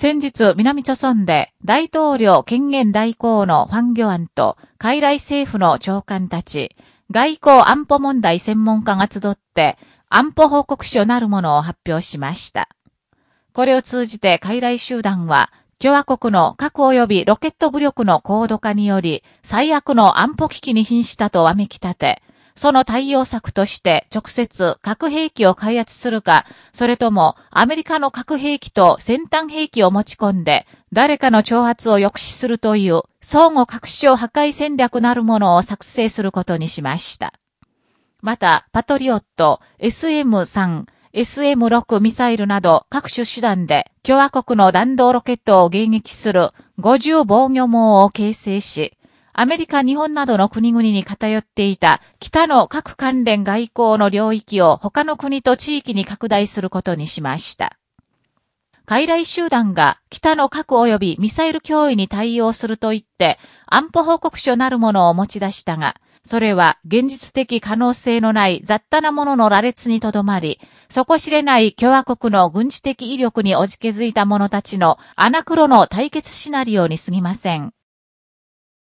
先日、南朝村で大統領権限代行のファンギョアンと海来政府の長官たち、外交安保問題専門家が集って安保報告書なるものを発表しました。これを通じて海来集団は、共和国の核及びロケット武力の高度化により、最悪の安保危機に瀕したとわめき立て、その対応策として直接核兵器を開発するか、それともアメリカの核兵器と先端兵器を持ち込んで、誰かの挑発を抑止するという相互拡張破壊戦略なるものを作成することにしました。また、パトリオット、SM3、SM6 ミサイルなど各種手段で共和国の弾道ロケットを迎撃する50防御網を形成し、アメリカ、日本などの国々に偏っていた北の核関連外交の領域を他の国と地域に拡大することにしました。傀儡集団が北の核及びミサイル脅威に対応すると言って安保報告書なるものを持ち出したが、それは現実的可能性のない雑多なものの羅列にとどまり、底知れない共和国の軍事的威力におじけづいた者たちのアナクロの対決シナリオに過ぎません。